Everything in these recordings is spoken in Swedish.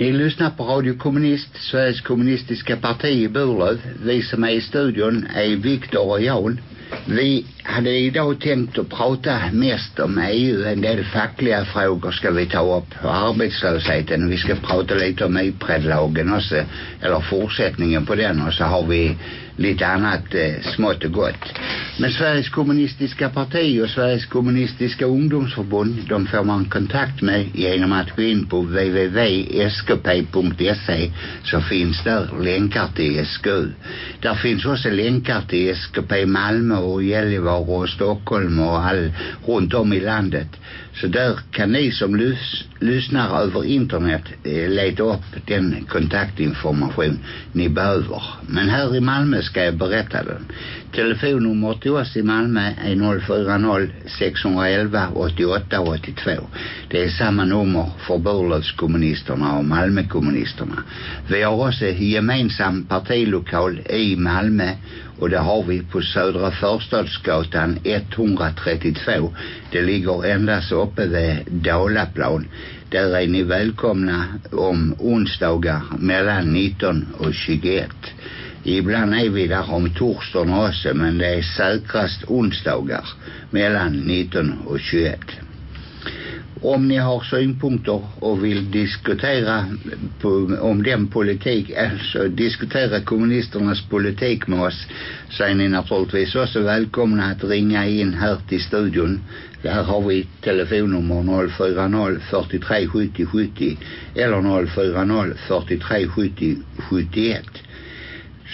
Ni lyssnar på Radio Kommunist, Sveriges kommunistiska parti i Burlöv. Vi som är i studion är Viktor och Jan. Vi hade idag tänkt att prata mest om EU. En del fackliga frågor ska vi ta upp. Arbetslösheten. Vi ska prata lite om IPRED-lagen också. Eller fortsättningen på den. Och så har vi lite annat eh, smått och gott. Men Sveriges kommunistiska parti och Sveriges kommunistiska ungdomsförbund de får man kontakt med genom att gå in på www.skp.se så finns där länkar till SKU. Där finns också länkar till SKP Malmö och Gällivare och Stockholm och all, runt om i landet. Så där kan ni som lys lyssnar över internet eh, leta upp den kontaktinformation ni behöver. Men här i Malmö ska jag berätta den. Telefonnummer till oss i Malmö är 040 611 88 82. Det är samma nummer för Burlövskommunisterna och Malmökommunisterna. Vi har också gemensam partilokal i Malmö och det har vi på Södra Förstadsgatan 132. Det ligger endast uppe vid Dalaplan. Där är ni välkomna om onsdagar mellan 19 och 21. Ibland är vi där om torsdagen också men det är säkrast onsdagar mellan 19 och 21. Om ni har synpunkter och vill diskutera på, om den politik, alltså diskutera kommunisternas politik med oss så är ni naturligtvis också välkomna att ringa in här till studion. Här har vi telefonnummer 040 43 70 70 eller 040 43 70 71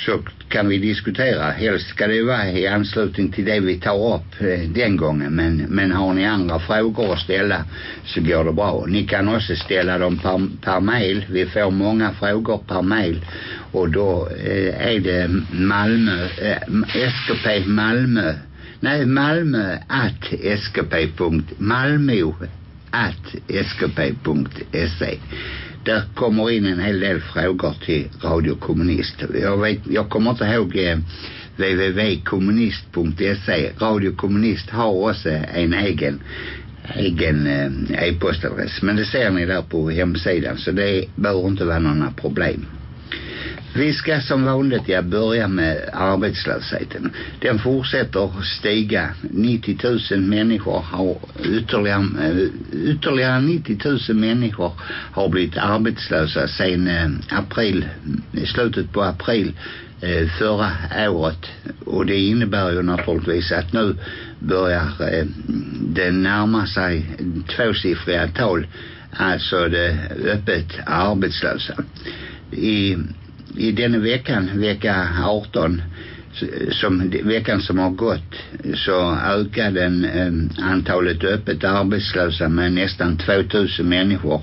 så kan vi diskutera. Helst ska det vara i anslutning till det vi tar upp eh, den gången. Men, men har ni andra frågor att ställa så går det bra. Ni kan också ställa dem per, per mail. Vi får många frågor per mail. Och då eh, är det Malmö, eh, SKP Malmö. Nej, Malmö att skp.malmo att skp.se där kommer in en hel del frågor till Radio Kommunist. Jag, vet, jag kommer inte ihåg eh, www.kommunist.se. Radio Kommunist har också en egen egen eh, e-postadress. Men det ser ni där på hemsidan så det bör inte vara några problem. Vi ska som vanligt ja, börja med arbetslösheten. Den fortsätter stiga. 90 000 människor har ytterligare, eh, ytterligare 90 000 människor har blivit arbetslösa sen eh, april, i slutet på april eh, förra året. Och det innebär ju naturligtvis att nu börjar det närma sig tvåsiffriga tal. Alltså det öppet arbetslösa. I i denna veckan, vecka 18 som veckan som har gått så ökade den, eh, antalet öppet arbetslösa med nästan 2000 människor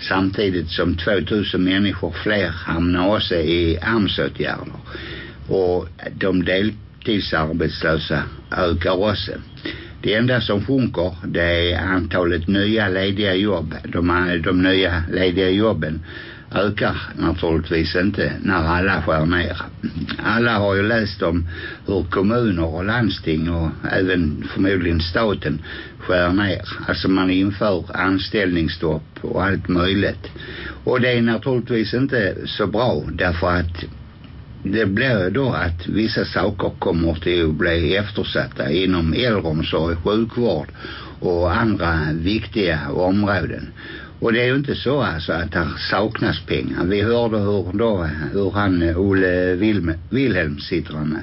samtidigt som 2000 människor fler hamnar också i AMS-åtgärder. Och de deltidsarbetslösa ökar också. Det enda som sjunker det är antalet nya lediga jobb de, de nya lediga jobben ökar naturligtvis inte när alla skär ner. Alla har ju läst om hur kommuner och landsting och även förmodligen staten skär ner. Alltså man inför anställningsstopp och allt möjligt. Och det är naturligtvis inte så bra därför att det blir då att vissa saker kommer till att bli eftersatta inom äldreomsorg, sjukvård och andra viktiga områden. Och det är ju inte så alltså att det saknas pengar. Vi hörde hur då, hur han eh, Olle Wilme, Wilhelm sitter med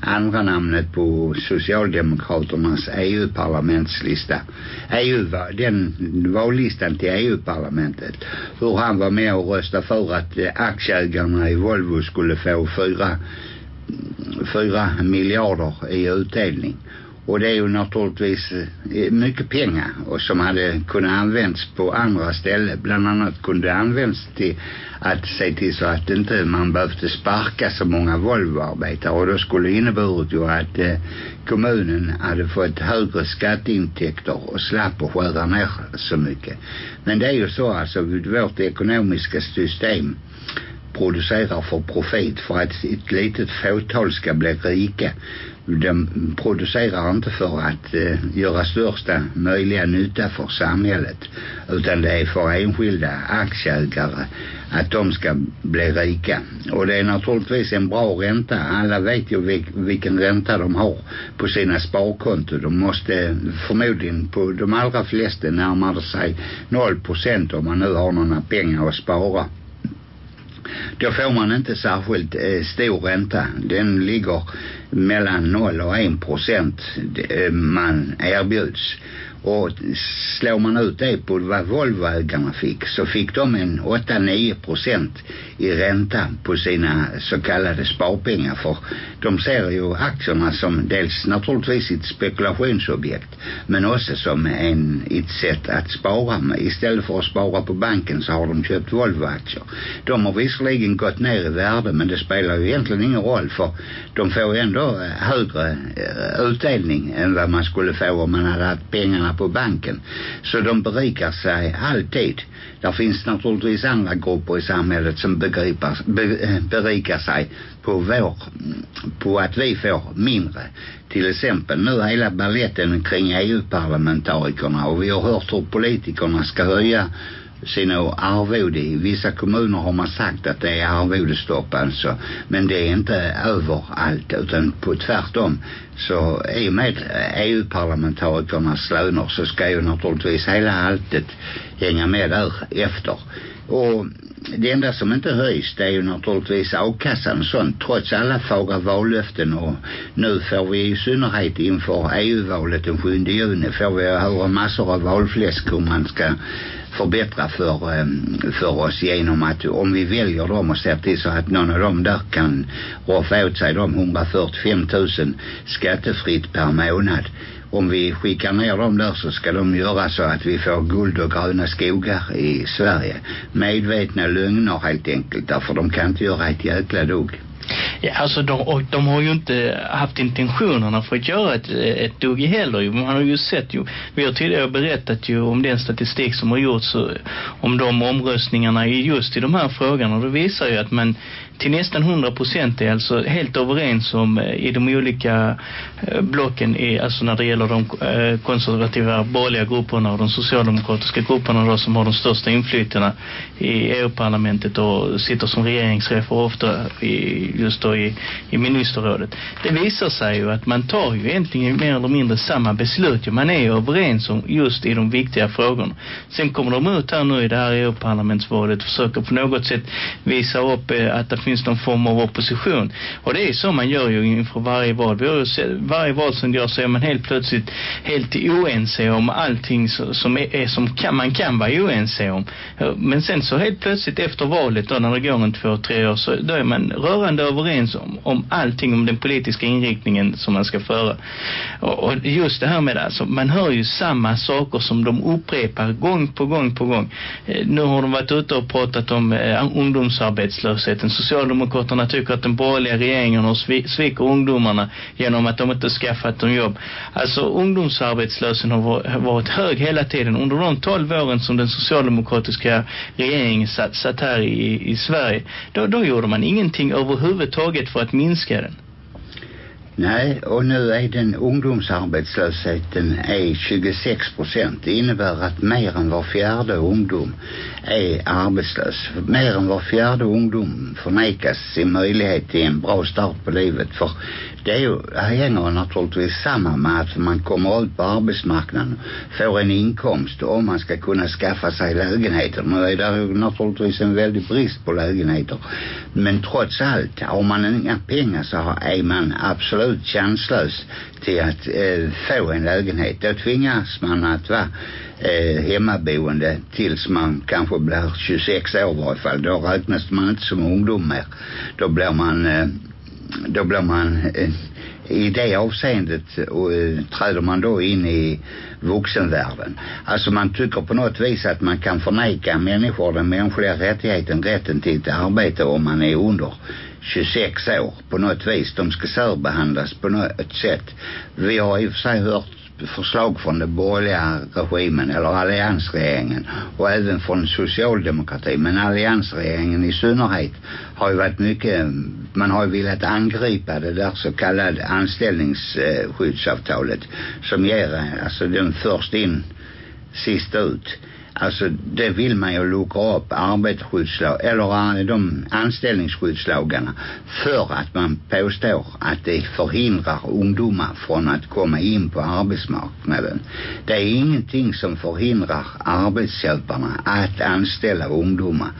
andra namnet på Socialdemokraternas EU-parlamentslista. EU, den vallistan till EU-parlamentet. Hur han var med och röstade för att eh, aktieägarna i Volvo skulle få fyra, fyra miljarder i utdelning. Och det är ju naturligtvis eh, mycket pengar och som hade kunnat användas på andra ställen. Bland annat kunde det använts till att se till så att inte man behövde sparka så många Volvoarbetare och då skulle inneburit ju att eh, kommunen hade fått högre skatteintäkter och slapp att skära ner så mycket. Men det är ju så alltså vårt ekonomiska system producerar för profit för att ett litet fåtal ska bli rika de producerar inte för att eh, göra största möjliga nytta för samhället utan det är för enskilda aktieägare att de ska bli rika. Och det är naturligtvis en bra ränta. Alla vet ju vil vilken ränta de har på sina sparkonto de måste förmodligen på de allra flesta närmar sig 0% om man nu har några pengar att spara. Då får man inte särskilt eh, stor ränta. Den ligger mellan 0 och 1 procent eh, man erbjuds. Och slår man ut det på vad Volvoägarna fick så fick de en 8-9 procent i ränta på sina så kallade sparpengar för de ser ju aktierna som dels naturligtvis ett spekulationsobjekt men också som en, ett sätt att spara med. Istället för att spara på banken så har de köpt volvoaktier. De har visserligen gått ner i värde men det spelar ju egentligen ingen roll för de får ändå eh, högre eh, utdelning än vad man skulle få om man hade haft pengarna på banken. Så de berikar sig alltid. Där finns naturligtvis andra grupper i samhället som begriper, be, berikar sig på vår, på att vi får mindre. Till exempel nu hela balletten kring EU-parlamentarikerna och vi har hört hur politikerna ska höja sina arvode. I vissa kommuner har man sagt att det är arvodestopp alltså. Men det är inte överallt utan på tvärtom. Så i och med EU-parlamentarikernas löner så ska ju naturligtvis hela alltet hänga med där efter. Och det enda som inte höjs det är ju naturligtvis avkassan och sånt trots alla fagra vallöften och nu får vi i synnerhet inför EU-valet den 7 juni får vi höra massor av valfläsk hur man ska förbättra för, ehm, för oss genom att om vi väljer dem och ser till så att någon av dem där kan roffa åt sig de 145 000 skattefritt per månad om vi skickar ner dem där så ska de göra så att vi får guld och gröna skogar i Sverige. Medvetna lögner helt enkelt därför de kan inte göra ett jäkla dugg. Ja, alltså de, och de har ju inte haft intentionerna för att göra ett, ett dugg heller. Man har ju sett ju, vi har tidigare berättat ju om den statistik som har gjorts om de omröstningarna just i de här frågorna. Och det visar ju att man till nästan 100 procent är alltså helt överens om eh, i de olika eh, blocken i, alltså när det gäller de eh, konservativa borgerliga grupperna och de socialdemokratiska grupperna då, som har de största inflytena i EU-parlamentet och sitter som regeringschefer ofta i, just då i, i ministerrådet. Det visar sig ju att man tar ju egentligen mer eller mindre samma beslut. Man är ju överens om just i de viktiga frågorna. Sen kommer de ut här nu i det här EU-parlamentsvalet och försöker på något sätt visa upp eh, att det finns någon form av opposition. Och det är så man gör ju inför varje val. Vi har ju sett, varje val som gör så är man helt plötsligt helt oense om allting som, är, är som kan, man kan vara oense om. Men sen så helt plötsligt efter valet då när det går en två, tre år så då är man rörande överens om, om allting om den politiska inriktningen som man ska föra. Och, och just det här med alltså, man hör ju samma saker som de upprepar gång på gång på gång. Eh, nu har de varit ute och pratat om eh, ungdomsarbetslösheten, Socialdemokraterna tycker att den borgerliga regeringen har sviker ungdomarna genom att de inte skaffat dem jobb. Alltså ungdomsarbetslösheten har varit hög hela tiden. Under de 12 åren som den socialdemokratiska regeringen satt, satt här i, i Sverige, då, då gjorde man ingenting överhuvudtaget för att minska den. Nej, och nu är den ungdomsarbetslösheten är 26 procent. Det innebär att mer än var fjärde ungdom är arbetslös. Mer än var fjärde ungdom förnekas sin möjlighet till en bra start på livet. För det är ju, hänger naturligtvis samman med att man kommer ut på arbetsmarknaden, får en inkomst om man ska kunna skaffa sig lägenheter. Nu är det naturligtvis en väldig brist på lägenheter. Men trots allt, har man inga pengar så är man absolut chanslös till att eh, få en lägenhet. Då tvingas man att vara eh, hemmaboende tills man kanske blir 26 år i varje fall. Då räknas man inte som ungdom mer. Då blir man eh, då blir man eh, i det avseendet och träder man då in i vuxenvärlden. Alltså man tycker på något vis att man kan förneka människor den mänskliga rättigheten, rätten till ett arbete om man är under 26 år på något vis. De ska särbehandlas på något sätt. Vi har i och för sig hört förslag från den borgerliga regimen eller alliansregeringen och även från socialdemokratin men alliansregeringen i synnerhet har ju varit mycket man har ju velat angripa det där så kallade anställningsskyddsavtalet som ger eh, alltså den först in sist ut Alltså det vill man ju luckra upp arbetarskyddslag eller eh, de anställningsskyddslagarna för att man påstår att det förhindrar ungdomar från att komma in på arbetsmarknaden. Det är ingenting som förhindrar arbetsköparna att anställa ungdomar.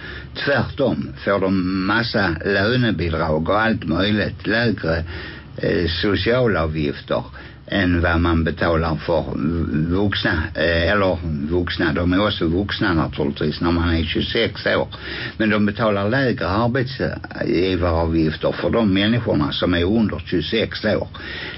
Tvärtom får de massa lönebidrag och allt möjligt, lägre eh, socialavgifter än vad man betalar för vuxna eh, eller vuxna, de är också vuxna naturligtvis när man är 26 år. Men de betalar lägre arbetsgivaravgifter för de människorna som är under 26 år.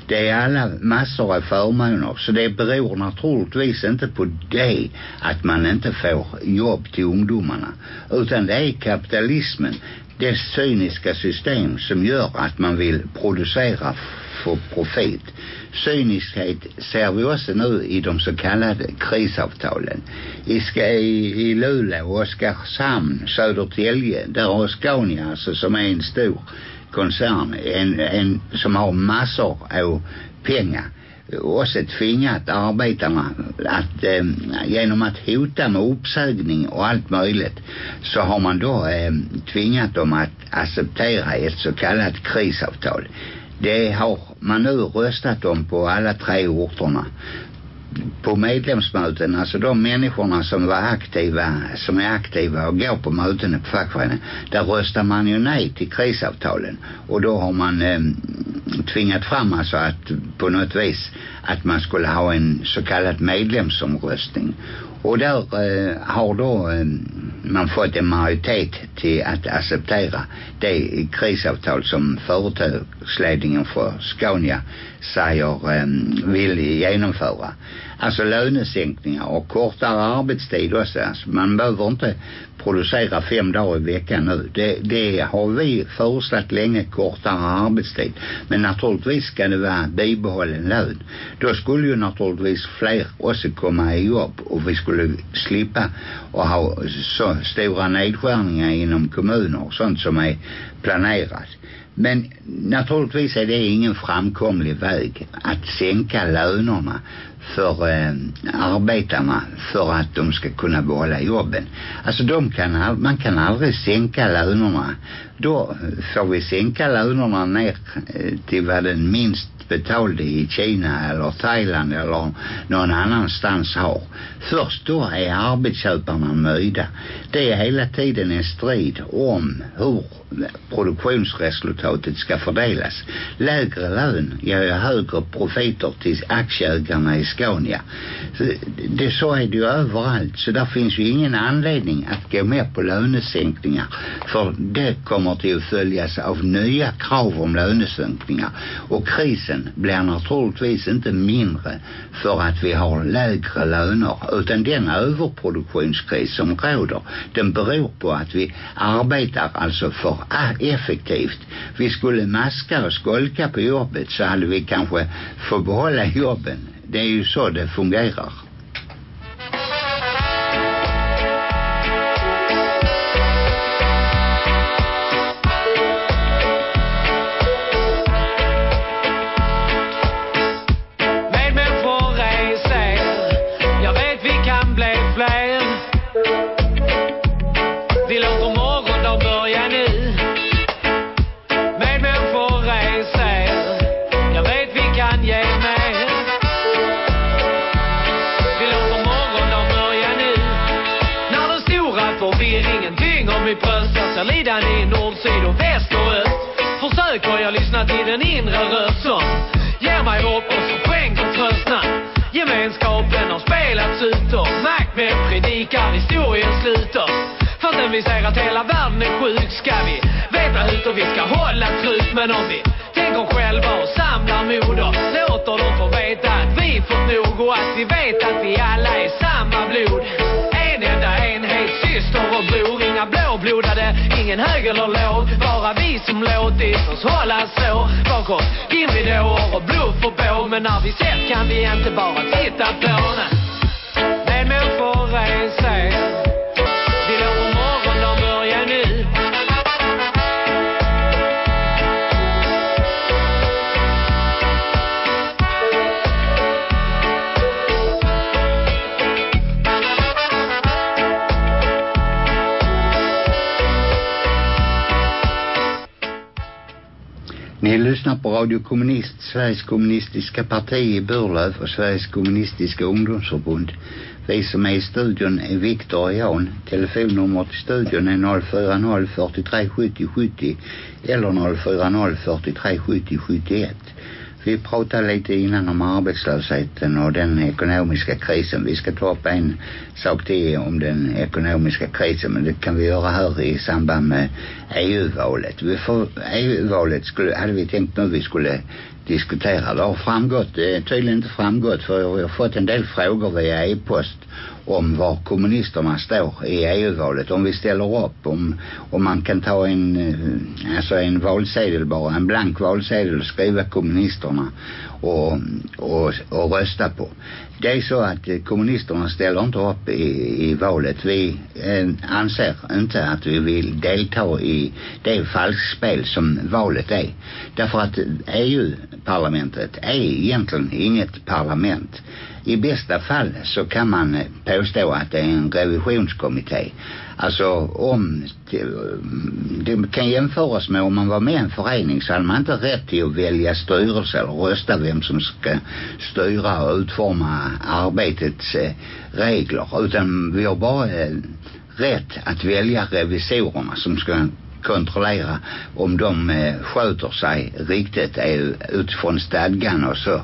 Det är alla massor av förmåner. Så det beror naturligtvis inte på det att man inte får jobb till ungdomarna. Utan det är kapitalismen det cyniska system som gör att man vill producera för profit cyniskhet ser vi också nu i de så kallade krisavtalen. I, ska, i, i Luleå, Oskarshamn, Södertälje, där har Scania alltså som är en stor koncern, en, en som har massor av pengar också tvingat arbetarna att eh, genom att hota med uppsägning och allt möjligt så har man då eh, øh, tvingat dem att acceptera ett så kallat krisavtal det har man nu röstat om på alla tre orterna på medlemsmöten, alltså de människorna som var aktiva, som är aktiva och går på möten på fackföreningen, där röstar man ju nej till krisavtalen. Och då har man eh, tvingat fram alltså att på något vis att man skulle ha en så kallad medlemsomröstning. Och där eh, har då eh, man fått en majoritet till att acceptera det krisavtal som företagsledningen för Scania säger eh, vill genomföra. Alltså lönesänkningar och kortare arbetstid också. Alltså man behöver inte producera fem dagar i veckan nu. Det, det har vi föreslagit länge kortare arbetstid. Men naturligtvis ska det vara bibehållen lön. Då skulle ju naturligtvis fler också komma i jobb och vi skulle slippa att ha så stora nedskärningar inom kommuner och sånt som är planerat. Men naturligtvis är det ingen framkomlig väg att sänka lönerna för eh, arbetarna för att de ska kunna behålla jobben. Alltså de kan, man kan aldrig sänka lönerna. Då får vi sänka lönerna ner eh, till vad den minst betalde i Kina eller Thailand eller någon annanstans har. Först då är arbetsköparna nöjda. Det är hela tiden en strid om hur produktionsresultatet ska fördelas. Lägre lön ger ju högre profiter till aktieägarna i Scania. Så det så är det ju överallt. Så där finns ju ingen anledning att gå med på lönesänkningar. För det kommer till att följas av nya krav om lönesänkningar. Och krisen blir naturligtvis inte mindre för att vi har lägre löner. Utan den överproduktionskris som råder den beror på att vi arbetar alltså för effektivt. Vi skulle maska och skolka på jobbet så hade vi kanske få behålla jobben. Det är ju så det fungerar. Ingen Radio Kommunist, Sveriges kommunistiska parti i Burlöv och Sveriges kommunistiska ungdomsförbund. Vi som är i studion är Viktor och Jan. Telefonnumret till studion är 040 43 70 70 eller 040 43 70 71. Vi pratade lite innan om arbetslösheten och den ekonomiska krisen. Vi ska ta upp en sak till om den ekonomiska krisen men det kan vi göra här i samband med EU-valet. Vi får, EU-valet skulle, hade vi tänkt nu vi skulle diskutera. Det har framgått, det tydligen inte framgått för jag har fått en del frågor via e-post om var kommunisterna står i EU-valet. Om vi ställer upp, om, om man kan ta en, eh, alltså en valsedel bara, en blank valsedel och skriva kommunisterna och, och, och rösta på. Det är så att kommunisterna ställer inte upp i, i valet. Vi eh, anser inte att vi vill delta i det falskspel som valet är. Därför att EU-parlamentet är egentligen inget parlament. I bästa fall så kan man påstå att det är en revisionskommitté. Alltså om det, kan jämföras med om man var med i en förening så hade man inte rätt till att välja styrelse eller rösta vem som ska styra och utforma arbetets eh, regler utan vi har bara eh, rätt att välja revisorerna som ska kontrollera om de eh, sköter sig riktigt eh, utifrån stadgan och så.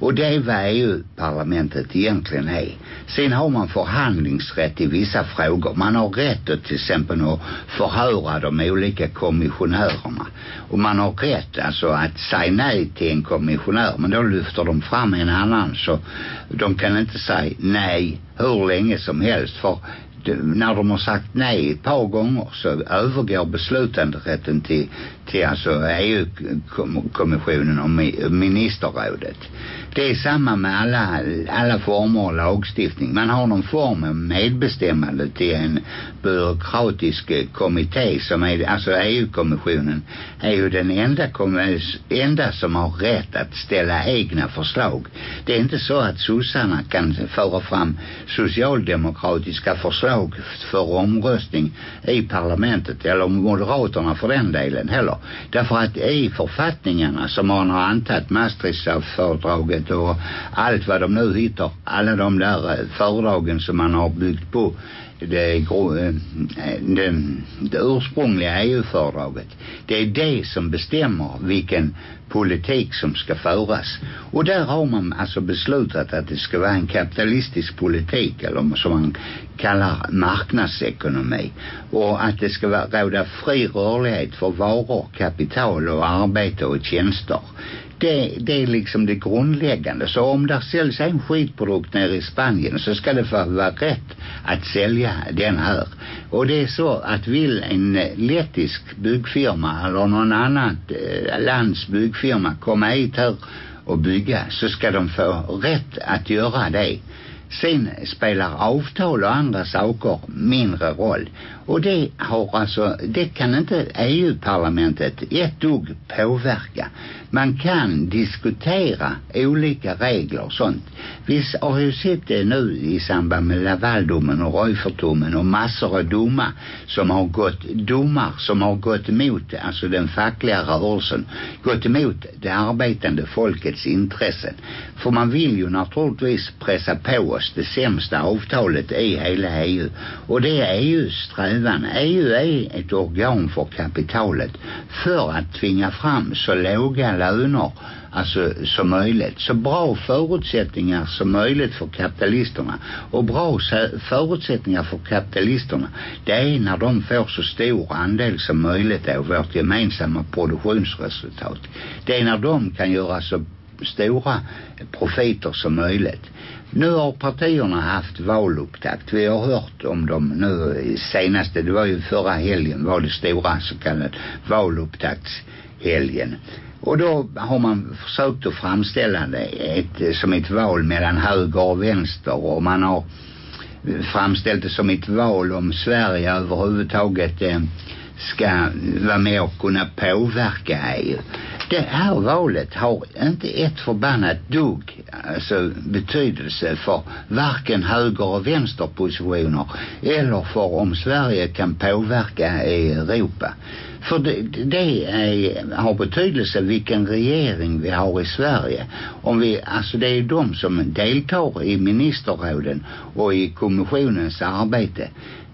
Och det är vad EU-parlamentet egentligen är. Sen har man förhandlingsrätt i vissa frågor. Man har rätt att till exempel att förhöra de olika kommissionärerna. Och man har rätt alltså att säga nej till en kommissionär. Men då lyfter de fram en annan så de kan inte säga nej hur länge som helst. För när de har sagt nej ett par gånger så övergår beslutanderätten till, till alltså EU-kommissionen och ministerrådet. Det är samma med alla, alla former av lagstiftning. Man har någon form av medbestämmande till en byråkratisk eh, kommitté som är, alltså EU-kommissionen är ju den enda, enda som har rätt att ställa egna förslag. Det är inte så att sossarna kan föra fram socialdemokratiska förslag för omröstning i parlamentet eller moderaterna för den delen heller. Därför att i författningarna som man har antagit Maastrichtfördraget och allt vad de nu hittar, alla de där fördragen som man har byggt på det, eh, det, det ursprungliga EU-fördraget. Det är det som bestämmer vilken politik som ska föras. Och där har man alltså beslutat att det ska vara en kapitalistisk politik eller som man kallar marknadsekonomi. Och att det ska vara, råda fri rörlighet för varor, kapital och arbete och tjänster det, det är liksom det grundläggande. Så om där säljs en skitprodukt nere i Spanien så ska det få vara rätt att sälja den här. Och det är så att vill en lettisk byggfirma eller någon annan eh, lands byggfirma komma hit här och bygga så ska de få rätt att göra det. Sen spelar avtal och andra saker mindre roll. Och det har alltså, det kan inte EU-parlamentet ett dugg påverka. Man kan diskutera olika regler och sånt. Vi har ju sett det nu i samband med Lavaldomen och Reufertdomen och massor av domar som har gått, domar som har gått emot alltså den fackliga rörelsen, gått emot det arbetande folkets intressen. För man vill ju naturligtvis pressa på oss det sämsta avtalet i hela EU. Och det är EUs strävan. EU är ett organ för kapitalet för att tvinga fram så låga löner alltså som möjligt. Så bra förutsättningar som möjligt för kapitalisterna. Och bra förutsättningar för kapitalisterna det är när de får så stor andel som möjligt av vårt gemensamma produktionsresultat. Det är när de kan göra så stora profiter som möjligt. Nu har partierna haft valupptakt. Vi har hört om dem nu senaste, det var ju förra helgen var det stora så kallade valupptaktshelgen. Och då har man försökt att framställa det ett, som ett val mellan höger och vänster och man har framställt det som ett val om Sverige överhuvudtaget eh, ska vara med och kunna påverka EU. Det här valet har inte ett förbannat dugg alltså betydelse för varken höger och vänsterpositioner eller för om Sverige kan påverka Europa. För det, det är, har betydelse vilken regering vi har i Sverige. Om vi, alltså det är de som deltar i ministerråden och i kommissionens arbete.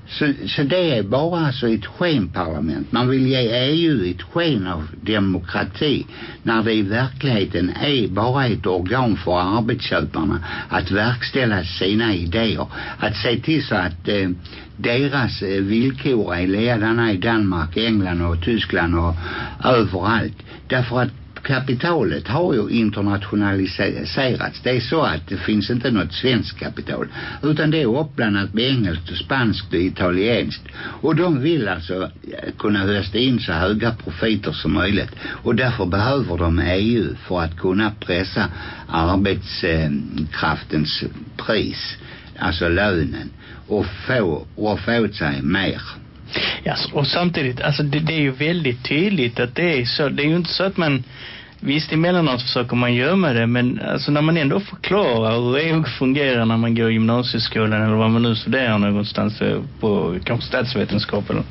Så, så det är bara alltså ett skenparlament. Man vill ge EU ett sken av demokrati när det i verkligheten är bara ett organ för arbetsköparna att verkställa sina idéer. Att se till så att eh, deras eh, villkor är ledande i Danmark, England och Tyskland och överallt. Därför att kapitalet har ju internationaliserats. Det är så att det finns inte något svenskt kapital utan det är uppblandat med engelskt och spanskt och italienskt. Och de vill alltså eh, kunna hösta in så höga profiter som möjligt. Och därför behöver de EU för att kunna pressa arbetskraftens pris alltså lönen och få, och få åt sig mer. Ja, och samtidigt, alltså det, det är ju väldigt tydligt att det är så, det är ju inte så att man Visst, emellanåt försöker man gömma det, men alltså när man ändå förklarar hur EU fungerar när man går i gymnasieskolan eller vad man nu studerar någonstans eh, på kanske statsvetenskap eller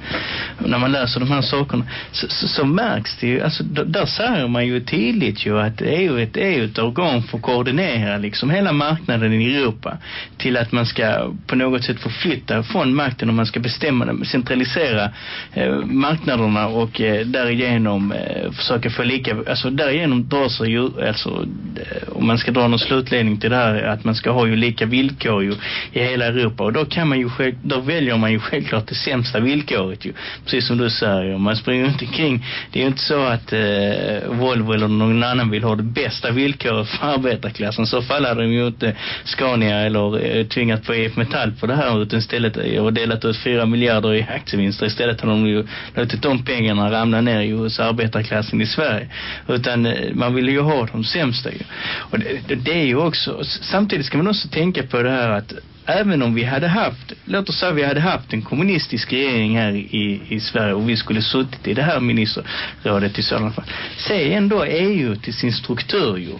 när man läser de här sakerna så, så, så märks det ju, alltså där säger man ju tydligt ju att EU är ett, EU ett organ för att koordinera liksom hela marknaden i Europa till att man ska på något sätt förflytta från makten och man ska bestämma, centralisera eh, marknaderna och eh, därigenom eh, försöka få lika, alltså därigenom igenom drar sig ju, alltså eh, om man ska dra någon slutledning till det här att man ska ha ju lika villkor ju i hela Europa. Och då kan man ju själv, då väljer man ju självklart det sämsta villkoret ju, precis som du säger man springer inte kring, det är ju inte så att eh, Volvo eller någon annan vill ha det bästa villkoret för arbetarklassen, så fall hade de ju inte Scania eller eh, tvingat på EF Metall på det här utan istället eh, och delat ut fyra miljarder i aktievinster. Istället har de ju låtit de pengarna ramla ner ju hos arbetarklassen i Sverige. Utan Eh, man ville ju ha de sämsta ju. Och det, det är ju också, samtidigt ska man också tänka på det här att även om vi hade haft, låt oss säga vi hade haft en kommunistisk regering här i, i Sverige och vi skulle suttit i det här ministerrådet i sådana fall. Se ändå EU till sin struktur ju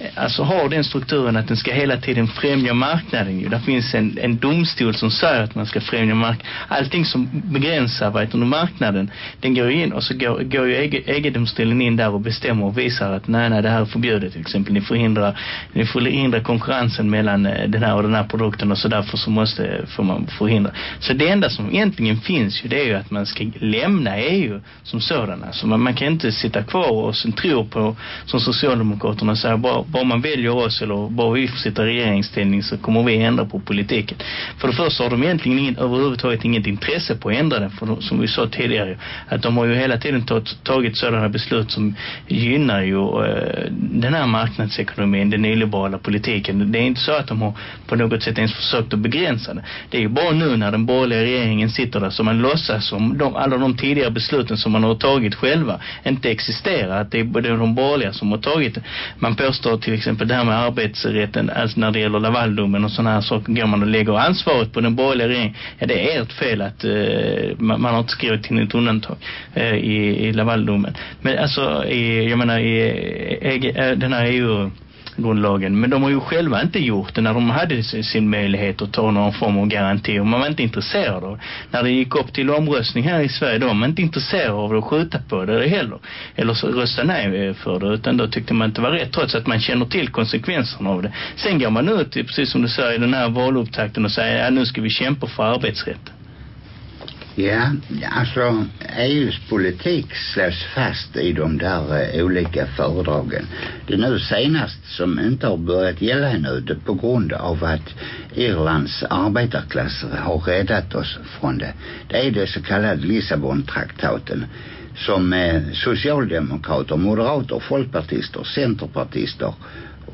Eh, alltså har den strukturen att den ska hela tiden främja marknaden ju. Där finns en, en domstol som säger att man ska främja marknaden. Allting som begränsar vad heter marknaden, den går in och så går, går ju EG-domstolen in där och bestämmer och visar att nej, nej, det här är förbjudet till exempel. Ni förhindrar, ni förhindrar konkurrensen mellan eh, den här och den här produkten och så därför så måste får man förhindra. Så det enda som egentligen finns ju det är ju att man ska lämna EU som sådana. Så alltså, man, man kan inte sitta kvar och sen tro på som Socialdemokraterna säger bara bara man väljer oss eller bara vi får sitta i regeringsställning så kommer vi ändra på politiken. För det första har de egentligen ingen, överhuvudtaget inget intresse på att ändra den. För de, som vi sa tidigare, att de har ju hela tiden tagit, tagit sådana beslut som gynnar ju eh, den här marknadsekonomin, den nyliberala politiken. Det är inte så att de har på något sätt ens försökt att begränsa den. Det är ju bara nu när den borgerliga regeringen sitter där som man låtsas som de, alla de tidigare besluten som man har tagit själva inte existerar. Att det är både de borgerliga som har tagit det. Man påstår till exempel det här med arbetsrätten, alltså när det gäller Lavaldomen och sådana här saker, går man och lägger ansvaret på den borgerliga regeringen. Ja, det är ert fel att eh, man, man har inte skrivit till ett undantag eh, i, i Lavaldomen. Men alltså, i, jag menar, i, i, i den här EU grundlagen. Men de har ju själva inte gjort det när de hade sin möjlighet att ta någon form av garanti. Och man var inte intresserad av När det gick upp till omröstning här i Sverige då var man inte intresserad av att skjuta på det heller. Eller så rösta nej eh, för det. Utan då tyckte man inte det var rätt trots att man känner till konsekvenserna av det. Sen går man ut, precis som du säger, i den här valupptakten och säger ja, nu ska vi kämpa för arbetsrätten. Ja, alltså EUs politik slås fast i de där eh, olika föredragen. Det är nu senast som inte har börjat gälla ännu det på grund av att Irlands arbetarklass har räddat oss från det. Det är det så kallade Lissabon-traktaten som eh, socialdemokrater, moderater, folkpartister, centerpartister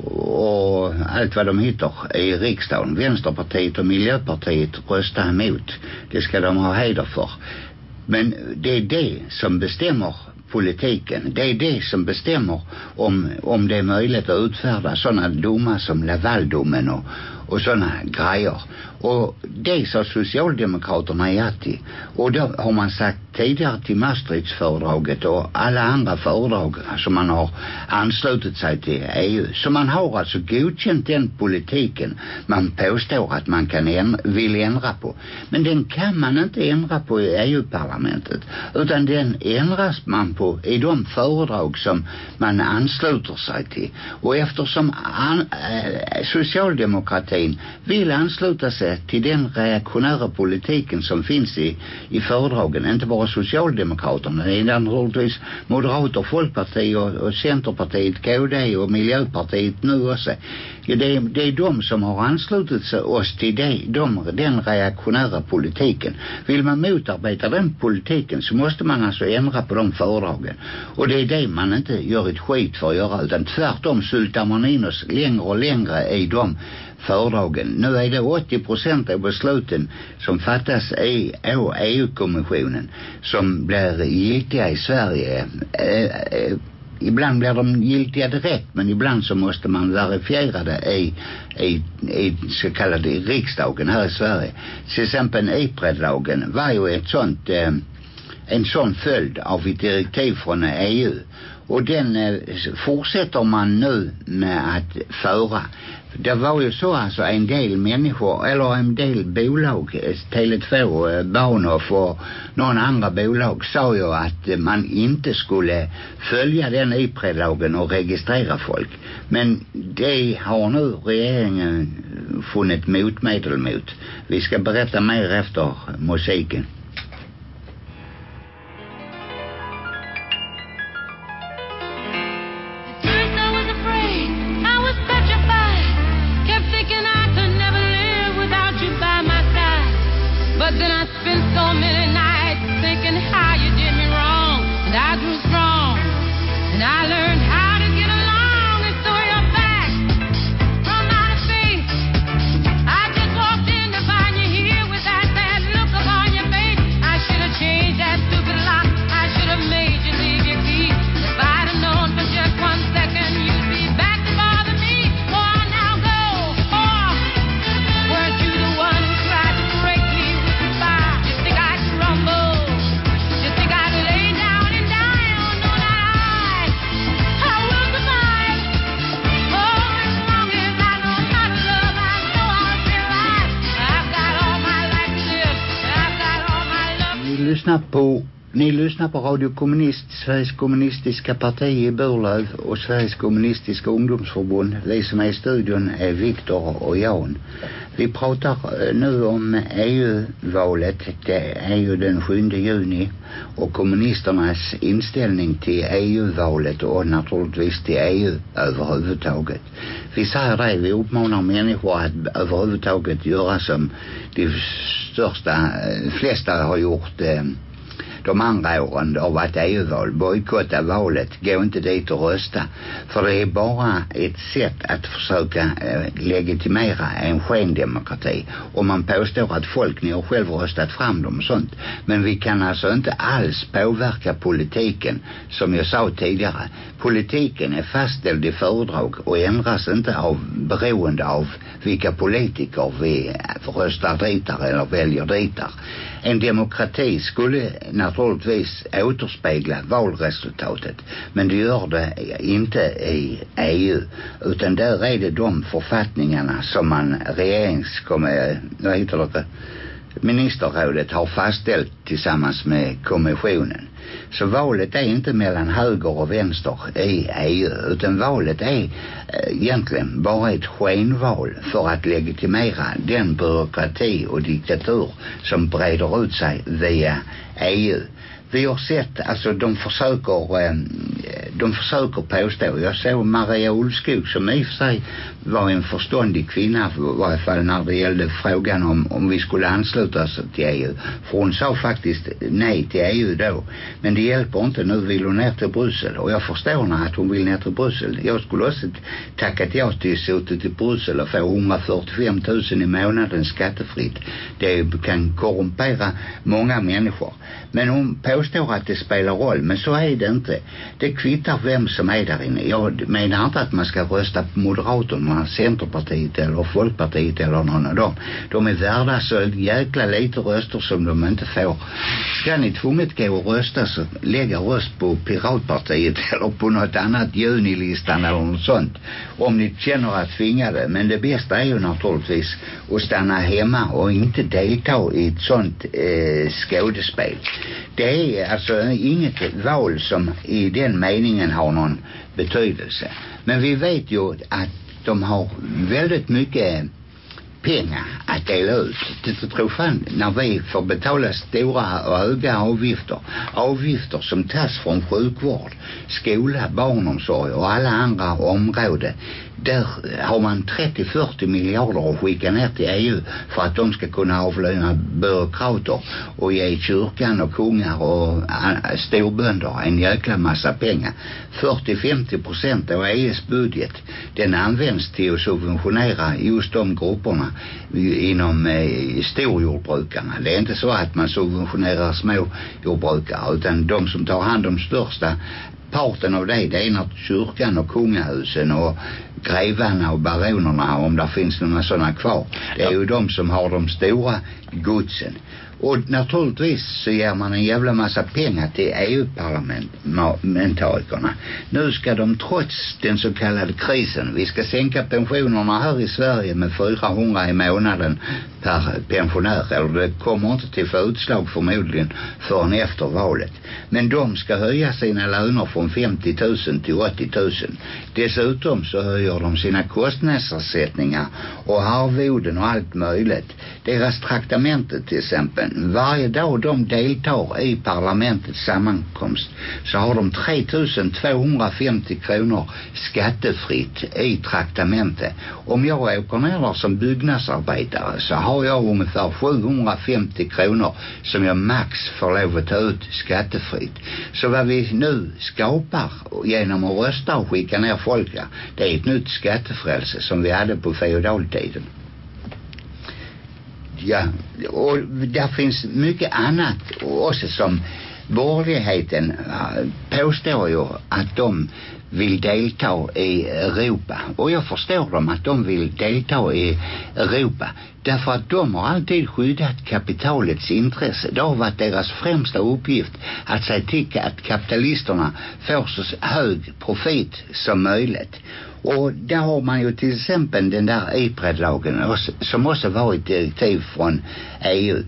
och allt vad de hittar i riksdagen. Vänsterpartiet och Miljöpartiet röstar emot. Det ska de ha heder för. Men det är det som bestämmer politiken. Det är det som bestämmer om, om det är möjligt att utfärda sådana domar som Lavaldomen och, och sådana grejer. Och det sa Socialdemokraterna ja till. Och då har man sagt tidigare till Maastrichtfördraget och alla andra fördrag som man har anslutit sig till EU. Så man har alltså godkänt den politiken man påstår att man kan ändra, vill ändra på. Men den kan man inte ändra på i EU-parlamentet. Utan den ändras man på i de föredrag som man ansluter sig till. Och eftersom an, äh, socialdemokratin vill ansluta sig till den reaktionära politiken som finns i, i föredragen, inte bara Socialdemokraterna, det är naturligtvis Moderater, Folkpartiet och, och Centerpartiet, KD och Miljöpartiet nu också. Ja, det, är, det är de som har anslutit sig oss till det, de, den reaktionära politiken. Vill man motarbeta den politiken så måste man alltså ändra på de föredragen. Och det är det man inte gör ett skit för att göra utan tvärtom sultar man in oss längre och längre i de föredragen. Nu är det 80 procent av besluten som fattas i EU-kommissionen som blir giltiga i Sverige. Eh, eh, ibland blir de giltiga direkt men ibland så måste man verifiera det i, i, i så kallade riksdagen här i Sverige. Till exempel IPRED-lagen var ju ett sånt eh, en sån följd av ett direktiv från EU och den eh, fortsätter man nu med att föra. Det var ju så alltså en del människor eller en del bolag eh, Tele2, eh, Bahnhof och någon andra bolag sa ju att man inte skulle följa den IP-lagen och registrera folk. Men det har nu regeringen funnit motmedel mot. Vi ska berätta mer efter musiken. Lyssnar på Radio Kommunist, Sveriges kommunistiska parti i Burlöv och Sveriges kommunistiska ungdomsförbund. Vi som är i studion är Viktor och Jan. Vi pratar eh, nu om EU-valet. Det är ju den 7 juni och kommunisternas inställning till EU-valet och naturligtvis till EU överhuvudtaget. Vi säger det, vi uppmanar människor att överhuvudtaget göra som de största, eh, flesta har gjort eh, de andra åren det har varit EU-val. Bojkotta valet. Gå inte dit och rösta. För det är bara ett sätt att försöka eh, legitimera en skendemokrati. Och man påstår att folk, ni har själv röstat fram dem och sånt. Men vi kan alltså inte alls påverka politiken som jag sa tidigare. Politiken är fastställd i föredrag och ändras inte av beroende av vilka politiker vi röstar ditar eller väljer ditar. En demokrati skulle när naturligtvis återspegla valresultatet men det gör det inte i EU utan där är det de författningarna som man regeringskommer, vad heter det? Ministerrådet har fastställt tillsammans med kommissionen. Så valet är inte mellan höger och vänster i EU utan valet är eh, egentligen bara ett skenval för att legitimera den byråkrati och diktatur som breder ut sig via EU vi har sett, alltså de försöker, ehm, de försöker påstå. Jag såg Maria Olskog som i och för sig var en förståndig kvinna, i varje fall när det gällde frågan om, om vi skulle ansluta oss till EU. För hon sa faktiskt nej till EU då. Men det hjälper inte, nu vill hon ner till Bryssel. Och jag förstår henne att hon vill ner till Bryssel. Jag skulle också tackat ja till suttit i Bryssel och få 145 000 i månaden skattefritt. Det kan korrumpera många människor. Men hon påstår att det spelar roll, men så är det inte. Det kvittar vem som är där inne. Jag menar inte att man ska rösta på Moderaterna, Centerpartiet eller Folkpartiet eller någon av dem. De är värda så jäkla lite röster som de inte får. Ska ni tvunget gå och rösta så lägga röst på Piratpartiet eller på något annat Junilistan eller något sånt. Om ni känner att tvinga det. Men det bästa är ju naturligtvis att stanna hemma och inte delta i ett sånt eh, skådespel. Det är alltså inget val som i den meningen har någon betydelse. Men vi vet ju att de har väldigt mycket pengar att dela ut. Det tror fan när vi får betala stora och höga avgifter. Avgifter som tas från sjukvård, skola, barnomsorg och alla andra områden där har man 30-40 miljarder att skicka ner till EU för att de ska kunna avlöna byråkrater och ge kyrkan och kungar och äh, äh, storbönder en jäkla massa pengar. 40-50 procent av EUs budget den används till att subventionera just de grupperna inom eh, storjordbrukarna. Det är inte så att man subventionerar små jordbrukare utan de som tar hand om största parten av det, det är när kyrkan och kungahusen och grevarna och baronerna om det finns några sådana kvar. Det är ju de som har de stora godsen. Och naturligtvis så ger man en jävla massa pengar till EU-parlamentarikerna. Nu ska de trots den så kallade krisen, vi ska sänka pensionerna här i Sverige med 400 i månaden per pensionär. Eller det kommer inte till få utslag förmodligen förrän efter valet. Men de ska höja sina löner från 50 000 till 80 000. Dessutom så höjer de sina kostnadsersättningar och arvoden och allt möjligt. Deras traktamente till exempel varje dag de deltar i parlamentets sammankomst så har de 3250 kronor skattefritt i traktamente. Om jag åker ner där som byggnadsarbetare så har jag ungefär 750 kronor som jag max får lov att ta ut skattefritt. Så vad vi nu skapar genom att rösta och skicka ner folk det är ett nytt skattefrälse som vi hade på feodaltiden ja, och där finns mycket annat också som borgerligheten påstår ju att de vill delta i Europa. Och jag förstår dem att de vill delta i Europa. Därför att de har alltid skyddat kapitalets intresse. Det har varit deras främsta uppgift att se till att kapitalisterna får så hög profit som möjligt. Och där har man ju till exempel den där Ipredlagen som också var ett direktiv från EU.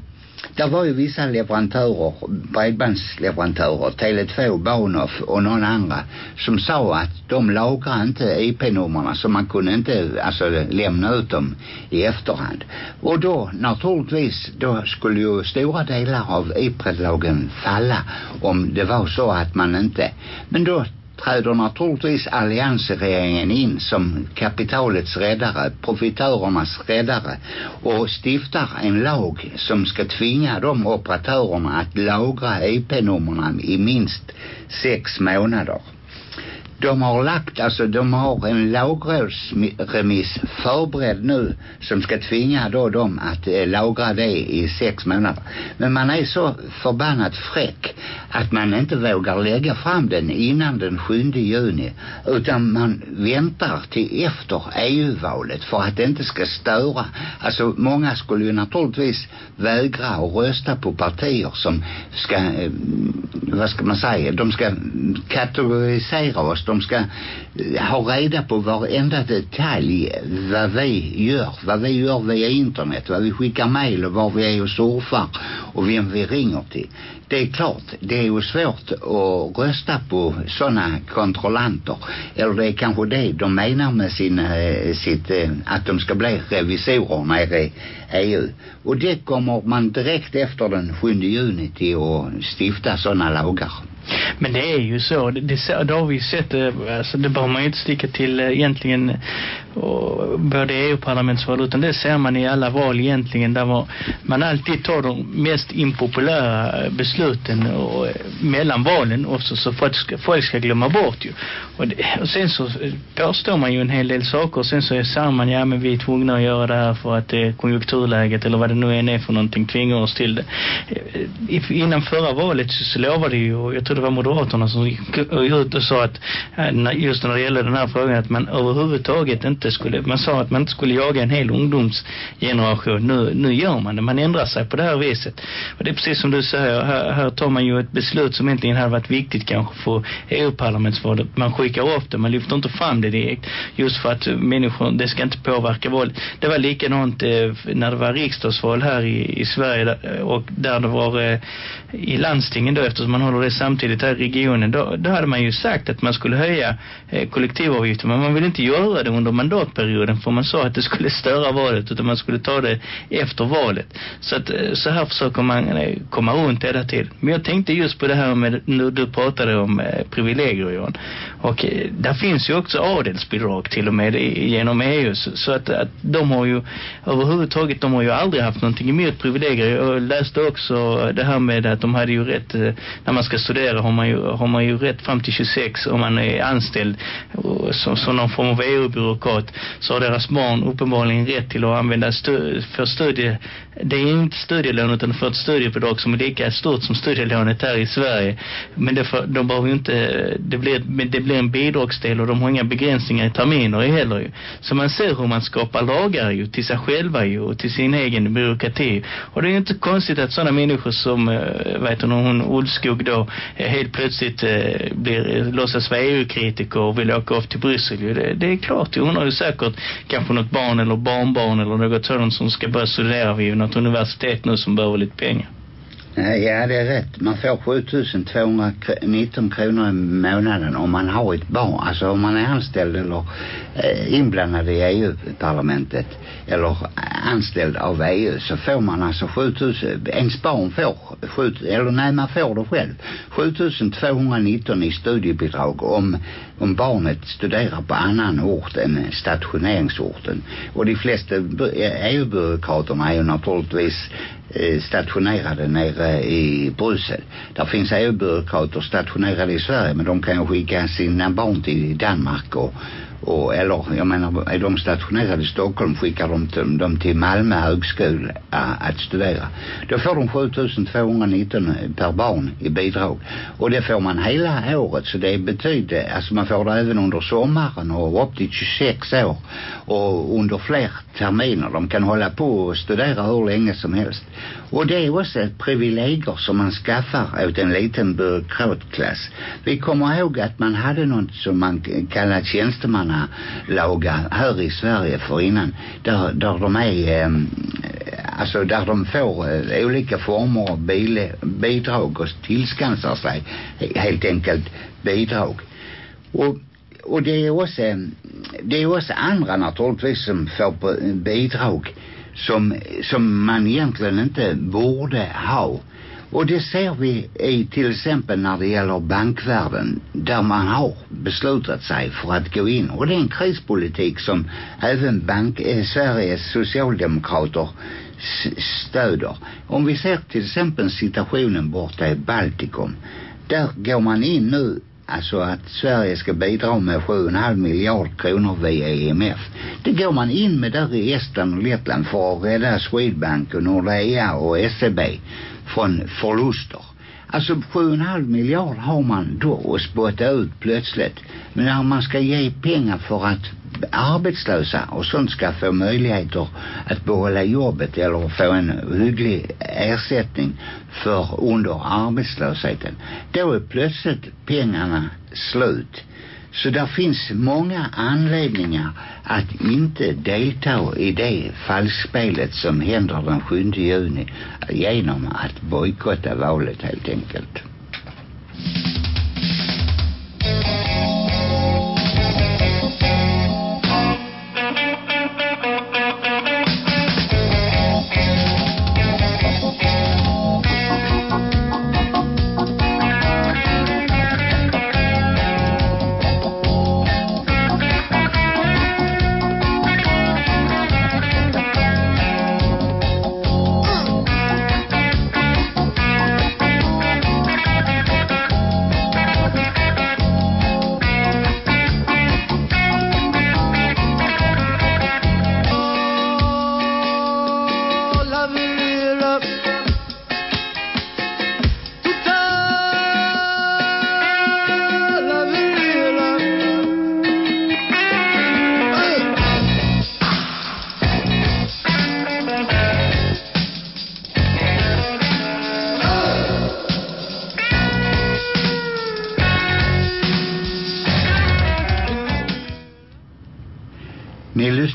Där var ju vissa leverantörer, bredbandsleverantörer, Tele2, Bahnhof och någon andra som sa att de lagrar inte IP-nummerna så man kunde inte alltså lämna ut dem i efterhand. Och då naturligtvis då skulle ju stora delar av IPRED-lagen falla om det var så att man inte men då träder naturligtvis alliansregeringen in som kapitalets räddare, profitörernas räddare och stiftar en lag som ska tvinga de operatörerna att lagra e IP-numren i minst sex månader de har lagt, alltså de har en lagrådsremiss förberedd nu som ska tvinga då dem att eh, lagra det i sex månader. Men man är så förbannat fräck att man inte vågar lägga fram den innan den 7 juni utan man väntar till efter EU-valet för att det inte ska störa. Alltså många skulle ju naturligtvis vägra att rösta på partier som ska, eh, vad ska man säga, de ska kategorisera oss de ska eh, ha reda på varenda detalj vad vi gör. Vad vi gör via internet. Vad vi skickar mejl och var vi är och surfar. Och vem vi ringer till. Det är klart, det är ju svårt att rösta på sådana kontrollanter. Eller det är kanske det de menar med sin, eh, sitt, eh, att de ska bli revisorer nere i EU. Och det kommer man direkt efter den 7 juni till att stifta sådana lagar. Men det är ju så, det, det, det har vi sett, eh, alltså det behöver man ju inte sticka till eh, egentligen och både EU-parlamentsval utan det ser man i alla val egentligen där man, man alltid tar de mest impopulära besluten och, eh, mellan valen också så folk ska, folk ska glömma bort ju. Och, det, och sen så eh, påstår man ju en hel del saker och sen så säger man ja men vi är tvungna att göra det här för att det konjunkturläget eller vad det nu än är för någonting tvingar oss till det. Eh, innan förra valet så, så lovade ju, och jag tror det var Moderaterna som gick ut och sa att just när det gäller den här frågan att man överhuvudtaget inte skulle, man sa att man inte skulle jaga en hel ungdomsgeneration. Nu, nu gör man det, man ändrar sig på det här viset. Och det är precis som du säger, här, här tar man ju ett beslut som egentligen hade varit viktigt kanske för EU-parlamentsvalet. Man skickar upp det, man lyfter inte fram det direkt. Just för att människor, det ska inte påverka våld. Det var likadant eh, när det var riksdagsval här i, i Sverige där, och där det var eh, i landstingen då eftersom man håller det samtidigt här i regionen då, då hade man ju sagt att man skulle höja eh, kollektivavgifter men man vill inte göra det under mandatperioden för man sa att det skulle störa valet utan man skulle ta det efter valet. Så att eh, så här försöker man eh, komma runt hela tiden. Men jag tänkte just på det här med nu du pratade om eh, privilegier Jan och eh, där finns ju också adelsbidrag till och med i, genom EU så, så att, att de har ju överhuvudtaget de har ju aldrig haft någonting emot privilegier. Jag läste också det här med att de hade ju rätt eh, när man ska studera har man ju, har man ju rätt fram till 26 om man är anställd som, som någon form av EU-byråkrat så har deras barn uppenbarligen rätt till att använda stu, för studie det är inte studielån utan för ett studiebidrag som är lika stort som studielånet här i Sverige men det, för, de behöver ju inte det blir, men det blir en bidragsdel och de har inga begränsningar i terminer heller ju. så man ser hur man skapar lagar ju till sig själva ju och till sin egen byråkrati och det är ju inte konstigt att sådana människor som eh, vet hon, hon Olskog då eh, helt plötsligt eh, blir, låtsas vara EU-kritiker och vill åka upp till Bryssel. Det, det är klart, hon har ju säkert kanske något barn eller barnbarn eller något sådant som ska börja studera vid något universitet nu som behöver lite pengar. Ja, det är rätt. Man får 7219 kronor i månaden om man har ett barn. Alltså om man är anställd eller eh, inblandad i EU-parlamentet eller anställd av EU så får man alltså 7000, ens barn får 7, eller nej man får det själv 7219 i studiebidrag om, om barnet studerar på annan ort än stationeringsorten. Och de flesta eh, EU-byråkraterna är ju naturligtvis eh, stationerade nere i Bryssel. Där finns EU-byråkrater stationerade i Sverige men de kan ju skicka sina barn till Danmark och och, eller jag menar är de stationerade i Stockholm skickar de till, dem till Malmö högskola äh, att studera. Då får de 7219 äh, per barn i bidrag. Och det får man hela året så det betyder alltså man får det även under sommaren och upp till 26 år. Och under fler terminer. De kan hålla på och studera hur länge som helst. Och det är också ett privilegier som man skaffar åt en liten byråkratklass. Vi kommer ihåg att man hade något som man kallar lagar. Här i Sverige för innan där, där de är eh, alltså där de får eh, olika former av bil, bidrag och tillskansar sig helt enkelt bidrag. Och och det är också ehm, det är också andra naturligtvis som får eh, bidrag som, som man egentligen inte borde ha och det ser vi i till exempel när det gäller bankvärlden där man har beslutat sig för att gå in och det är en krispolitik som även bank, eh, Sveriges socialdemokrater stöder. Om vi ser till exempel situationen borta i Baltikum där går man in nu alltså att Sverige ska bidra med 7,5 miljard kronor via IMF. Det går man in med där i Estland och Lettland för att rädda Swedbank och Nordea och SEB från förluster. Alltså 7,5 miljard har man då att spotta ut plötsligt. Men när man ska ge pengar för att arbetslösa och sånt ska få möjligheter att behålla jobbet eller få en hygglig ersättning för under arbetslösheten. Då är plötsligt pengarna slut. Så där finns många anledningar att inte delta i det falskspelet som händer den 7 juni genom att bojkotta valet helt enkelt.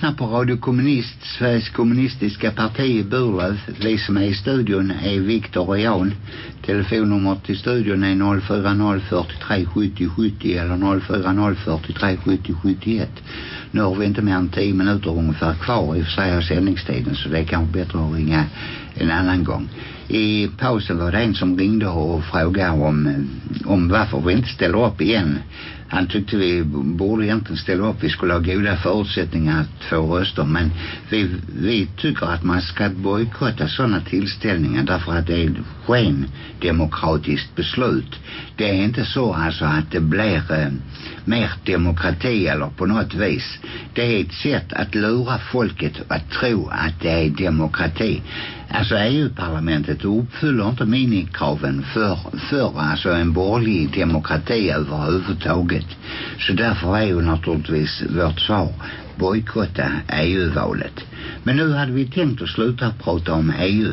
Lyssnar på Radio Kommunist, Sveriges kommunistiska parti i Burlöv. Vi som är i studion är Viktor och Jan. Telefonnummer till studion är 040 43 70 70 eller 040 43 70 71. Nu har vi inte mer än 10 minuter ungefär kvar i och för sig av sändningstiden så det är kanske bättre att ringa en annan gång. I pausen var det en som ringde och frågade om, om varför vi inte ställer upp igen. Han tyckte vi borde egentligen ställa upp. Vi skulle ha goda förutsättningar att få röster. Men vi, vi tycker att man ska bojkotta sådana tillställningar därför att det är ett skendemokratiskt beslut. Det är inte så alltså att det blir eh, mer demokrati eller på något vis. Det är ett sätt att lura folket att tro att det är demokrati. Alltså EU-parlamentet uppfyller inte minikraven för, för alltså en borgerlig demokrati överhuvudtaget. Så därför är ju naturligtvis vårt svar bojkotta EU-valet. Men nu hade vi tänkt att sluta prata om EU.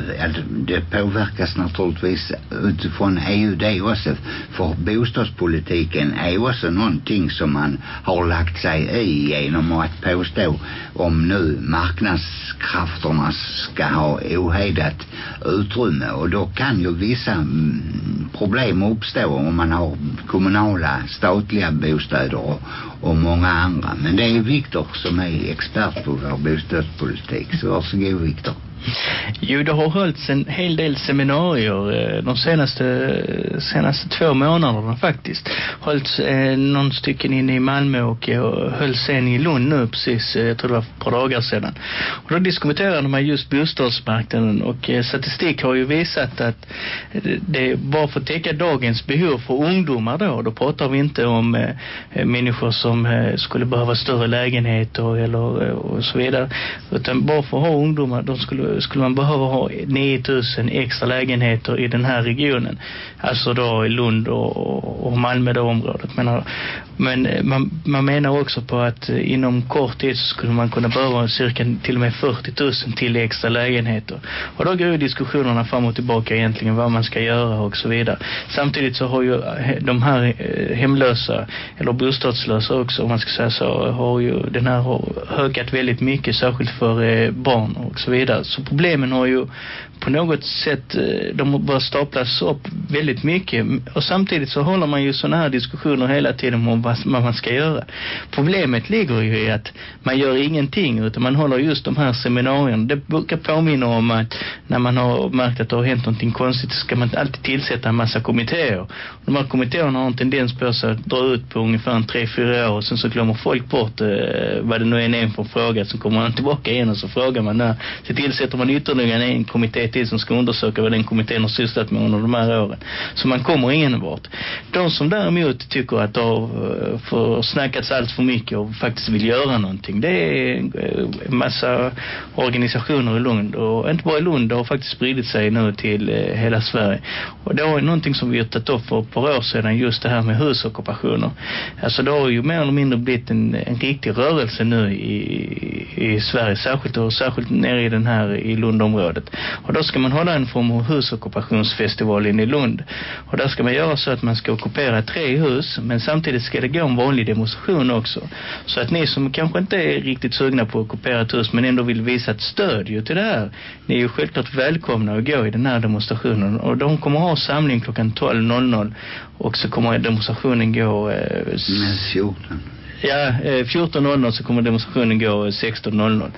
Det påverkas naturligtvis utifrån EU det också. För bostadspolitiken är också någonting som man har lagt sig i genom att påstå om nu marknadskrafterna ska ha ohejdat utrymme. Och då kan ju vissa mm, problem uppstå om man har kommunala, statliga bostäder och, och många andra. Men det är Viktor som är expert på vår bostadspolitik. Så varsågod Viktor. Jo, det har hållits en hel del seminarier eh, de senaste, senaste två månaderna faktiskt. Hållits eh, någon stycken inne i Malmö och eh, hölls en i Lund nu precis, eh, jag tror det var ett par dagar sedan. Och då diskuterade man just bostadsmarknaden och eh, statistik har ju visat att det bara för att täcka dagens behov för ungdomar då, då pratar vi inte om eh, människor som eh, skulle behöva större lägenheter eller eh, och så vidare. Utan bara för att ha ungdomar, de skulle skulle man behöva ha 9000 extra lägenheter i den här regionen. Alltså då i Lund och, och Malmö då området. Men, men eh, man, man menar också på att eh, inom kort tid så skulle man kunna behöva cirka till och med 40 000 till extra lägenheter. Och då går ju diskussionerna fram och tillbaka egentligen vad man ska göra och så vidare. Samtidigt så har ju eh, de här hemlösa eller bostadslösa också om man ska säga så har ju den här har ökat väldigt mycket särskilt för barn och så vidare. Så problemen har ju på något sätt de har börjat staplas upp väldigt mycket och samtidigt så håller man ju sådana här diskussioner hela tiden om vad, vad man ska göra. Problemet ligger ju i att man gör ingenting utan man håller just de här seminarierna. Det brukar påminna om att när man har märkt att det har hänt någonting konstigt så ska man alltid tillsätta en massa kommittéer. De här kommittéerna har en tendens på sig att dra ut på ungefär en tre, fyra år och sen så glömmer folk bort eh, vad det nu är en för fråga så kommer man tillbaka igen och så frågar man där. Så tillsätter man ytterligare en kommitté till som ska undersöka vad den kommittén har sysslat med under de här åren. Så man kommer ingen bort. De som däremot tycker att det har eh, för snackats allt för mycket och faktiskt vill göra någonting. Det är en massa organisationer i Lund och inte bara i Lund, det har faktiskt spridit sig nu till eh, hela Sverige. Och det är någonting som vi har tagit upp för ett par år sedan, just det här med husockupationer. Alltså det har ju mer eller mindre blivit en, en riktig rörelse nu i, i Sverige, särskilt och särskilt nere i den här i Lundområdet. Och då ska man hålla en form av husockupationsfestival in i Lund. Och där ska man göra så att man ska ockupera tre hus, men samtidigt ska det gå en vanlig demonstration också. Så att ni som kanske inte är riktigt sugna på att ockupera ett hus men ändå vill visa ett stöd ju till det här. Ni är ju självklart välkomna att gå i den här demonstrationen. Och de kommer ha samling klockan 12.00 och så kommer demonstrationen gå... Eh, Men 14. Ja, eh, 14.00 så kommer demonstrationen gå eh, 16.00.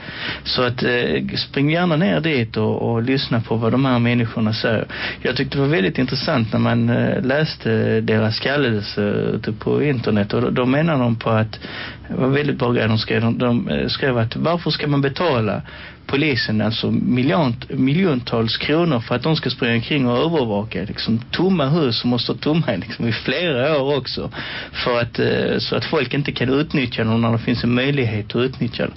Så att eh, spring gärna ner dit och, och lyssna på vad de här människorna säger. Jag tyckte det var väldigt intressant när man eh, läste deras kallelse ute på internet och då, då menar de på att det var väldigt bra grejer de skrev. De, de eh, skrev att varför ska man betala polisen alltså miljont, miljontals kronor för att de ska springa omkring och övervaka liksom tomma hus som måste stå tomma liksom, i flera år också för att, eh, så att folk inte kan utnyttja dem när det finns en möjlighet att utnyttja dem.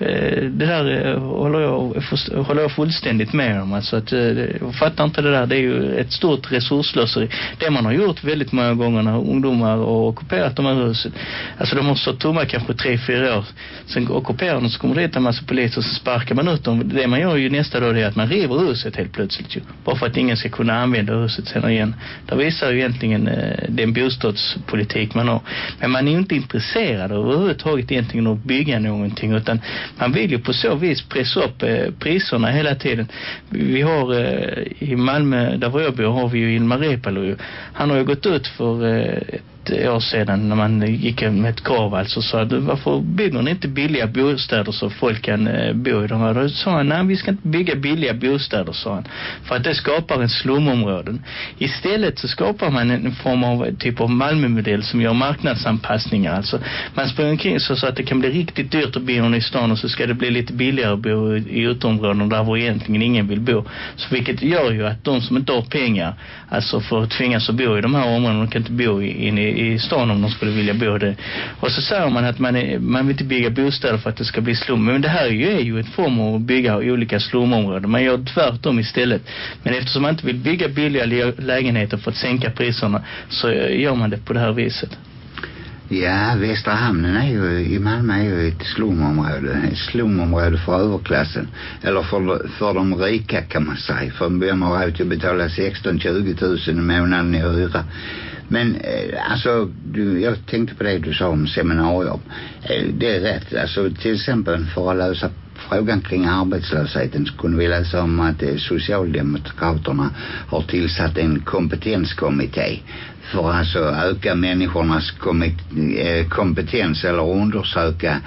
Eh, det där eh, håller jag, håller jag fullständigt med om alltså att, eh, jag fattar inte det där det är ju ett stort resurslöseri det man har gjort väldigt många gånger när ungdomar har ockuperat de här husen alltså de har stått tomma kanske tre, fyra år sen ockuperar de så kommer det hit en massa poliser och så sparkar man ut dem. Det man gör ju nästa dag det är att man river huset helt plötsligt ju. Bara för att ingen ska kunna använda huset sen igen. Det visar ju egentligen eh, den bostadspolitik man har. Men man är ju inte intresserad överhuvudtaget egentligen att bygga någonting utan man vill ju på så vis pressa upp eh, priserna hela tiden. Vi har eh, i Malmö, där jag bor, har vi ju Ilmar Reepalu ju. Han har ju gått ut för eh, år sedan när man gick med ett krav alltså sa du varför bygger ni inte billiga bostäder så folk kan eh, bo i de här? Då sa han, nej vi ska inte bygga billiga bostäder sa han. För att det skapar en slumområden. Istället så skapar man en form av typ av Malmömodell som gör marknadsanpassningar. Alltså man springer omkring så, så att det kan bli riktigt dyrt att bo i stan och så ska det bli lite billigare att bo i, i utområden där var egentligen ingen vill bo. Så vilket gör ju att de som inte har pengar alltså får tvingas att bo i de här områdena, och kan inte bo inne i, i stan om de skulle vilja bo där. Och så säger man att man, är, man vill inte bygga bostäder för att det ska bli slum. Men det här är ju, är ju en form av att bygga olika slumområden. Man gör tvärtom istället. Men eftersom man inte vill bygga billiga lägenheter för att sänka priserna så gör man det på det här viset. Ja, Västra hamnen är ju, i Malmö är ju ett slumområde. Ett slumområde för överklassen. Eller för, för de rika kan man säga. För vem har råd att betala 16-20 tusen i månaden i hyra. Men eh, alltså, du, jag tänkte på det du sa om seminarier. Eh, øh, det är rätt. Alltså till exempel för att lösa frågan kring arbetslösheten så kunde vi läsa om att eh, øh, Socialdemokraterna har tillsatt en kompetenskommitté för alltså öka människornas kompetens eller undersöka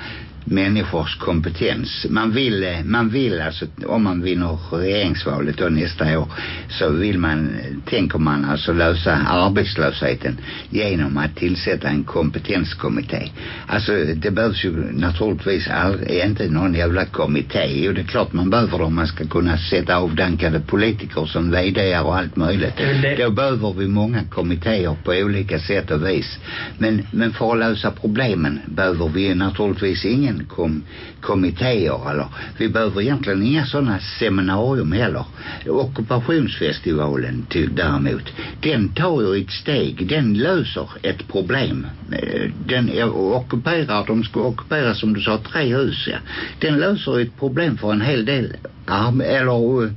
människors kompetens. Man vill, man vill alltså, om man vinner regeringsvalet då nästa år så vill man, tänker man alltså lösa arbetslösheten genom att tillsätta en kompetenskommitté. Alltså det behövs ju naturligtvis aldrig, inte någon jävla kommitté. Jo det är klart man behöver om man ska kunna sätta avdankade politiker som vd och allt möjligt. Det. Då behöver vi många kommittéer på olika sätt och vis. Men, men för att lösa problemen behöver vi naturligtvis ingen kom, kommittéer eller vi behöver egentligen inga sådana seminarium heller. Ockupationsfestivalen till, däremot, den tar ju ett steg, den löser ett problem. Eh, den ockuperar, de ska ockupera som du sa tre hus ja. Den löser ett problem för en hel del arm eller eh,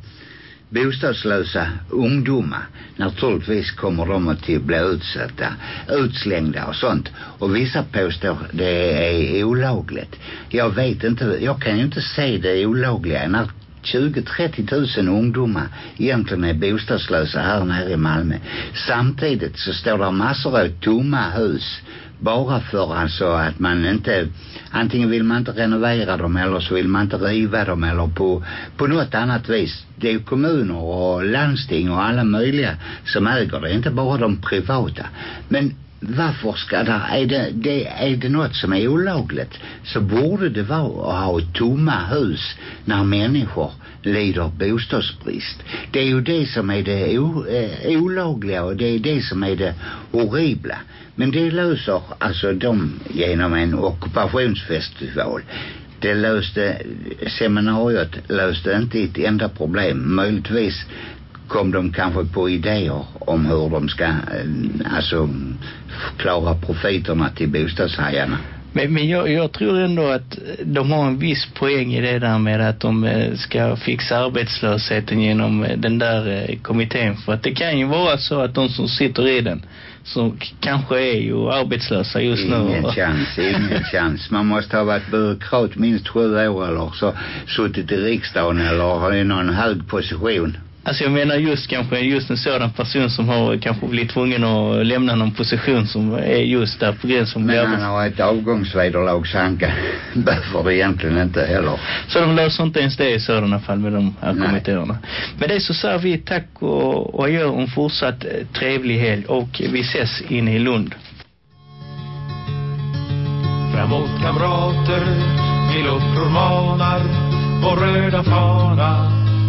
bostadslösa ungdomar naturligtvis kommer de att till bli utsatta utslängda och sånt. Och vissa påstår det är olagligt. Jag vet inte jag kan ju inte se det olagliga när 20-30 tusen ungdomar egentligen är bostadslösa här nere i Malmö. Samtidigt så står det massor av tomma hus bara för alltså att man inte antingen vill man inte renovera dem eller så vill man inte riva dem eller på, på något annat vis det är ju kommuner och landsting och alla möjliga som äger det, inte bara de privata men varför ska det, är det, det, är det något som är olagligt så borde det vara att ha tomma hus när människor lider bostadsbrist. Det är ju det som är det o, eh, olagliga och det är det som är det horribla. Men det löser alltså de genom en ockupationsfestival. Det löste, seminariet löste inte ett enda problem. Möjligtvis kom de kanske på idéer om hur de ska eh, alltså klara profiterna till bostadshajarna. Men, men jag, jag tror ändå att de har en viss poäng i det där med att de eh, ska fixa arbetslösheten genom eh, den där eh, kommittén. För att det kan ju vara så att de som sitter i den som kanske är ju arbetslösa just nu. Ingen chans, ingen chans. Man måste ha varit byråkrat minst sju år eller så suttit i riksdagen eller i någon hög position. Alltså jag menar just kanske just en sådan person som har kanske blivit tvungen att lämna någon position som är just där på gränsen Men han har ett avgångsvederlag så han kan, behöver det egentligen inte heller. Så de löser inte ens det i sådana fall med de här Nej. kommittéerna. Med det så säger vi tack och, och gör en fortsatt eh, trevlig helg och vi ses inne i Lund. Framåt kamrater, till uppror manar Vår röda fana,